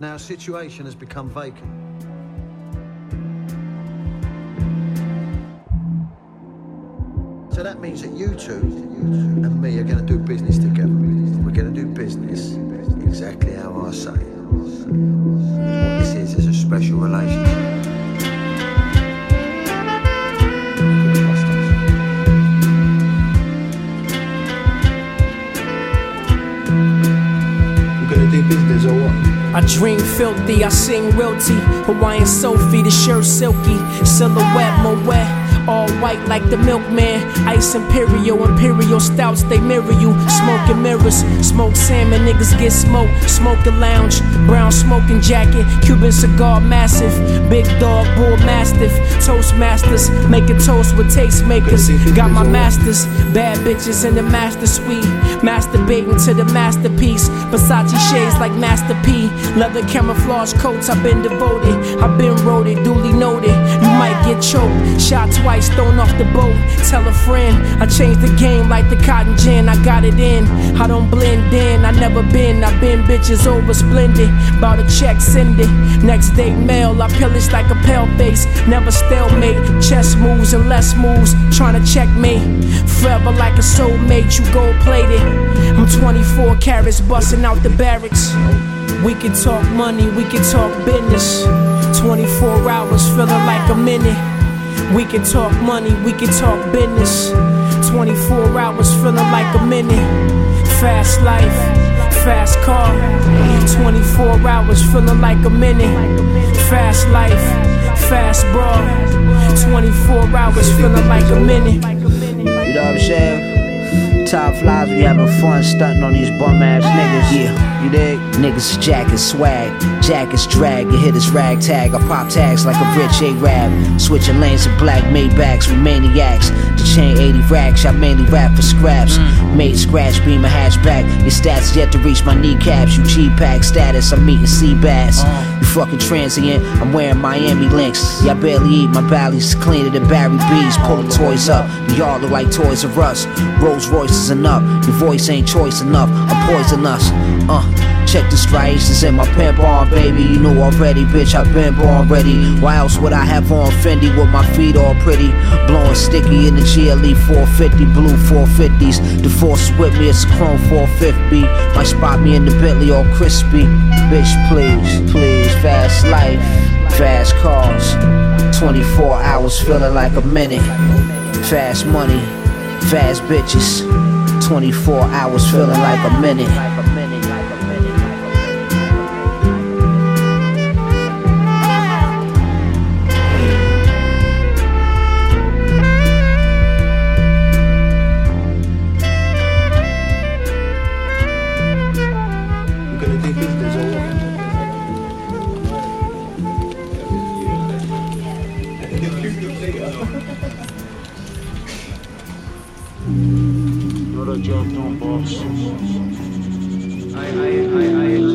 Now, situation has become vacant. So that means that you two and me are going to do business together. We're going to do business exactly how I say. What this is is a special relationship. I dream filthy, I sing realty. Hawaiian Sophie, the shirt silky. Silhouette, Moet. All white like the milkman. Ice Imperial, Imperial stouts, they mirror you. Smoking mirrors, smoke salmon, niggas get smoked. Smoking lounge, brown smoking jacket. Cuban cigar massive. Big dog, bull mastiff. Toastmasters, making toast with tastemakers. Got my masters, bad bitches in the master suite. Masturbating to the masterpiece. Versace shades like Master P. Leather camouflage coats, I've been devoted. I've been roaded, duly noted. You might get choked. Shot twice, thrown off the boat. Tell a friend, I changed the game like the cotton gin. I got it in. I don't blend in, I never been. I've been bitches over splendid. Bought a check, send it. Next day mail, I pillage like a pale face. Never stalemate. Chess moves and less moves. Trying to check me. Forever like a soulmate, you gold plated. I'm 24 carats, busting out the barracks. We can talk money, we can talk business. 24 hours, feeling like a minute. We can talk money, we can talk business. 24 hours, feeling like a minute. Fast life, fast car. 24 hours, feeling like a minute. Fast life, fast bra. 24 hours, feeling like a minute. You know what I'm saying? Top flies, we having fun stunting on these bum ass niggas. Yeah, you dig? Niggas jacket swag, jackets drag. You hit us rag tag. I pop tags like a rich A-Rab. Switching lanes to black Maybachs, we maniacs. The chain 80 racks, I mainly rap for scraps. Made scratch, beam a hatchback. Your stats yet to reach my kneecaps. You G-Pack status, I'm meeting sea bass. You fucking transient, I'm wearing Miami links. Y'all barely eat, my belly's cleaner than Barry B's. Pull the toys up, y'all look like Toys R Us. Rolls Royce is enough, your voice ain't choice enough. I'm poisonous, uh. Check the striations in my pimp on, baby. You know already, bitch, I've been born ready. Why else would I have on Fendi with my feet all pretty? Blowing sticky in the GLE 450, blue 450s. The force with me, it's a chrome 450. Might spot me in the Bentley all crispy. Bitch, please, please, fast life, fast cars. 24 hours feeling like a minute. Fast money, fast bitches. 24 hours feeling like a minute. What a job, don't boss. I, I, I, I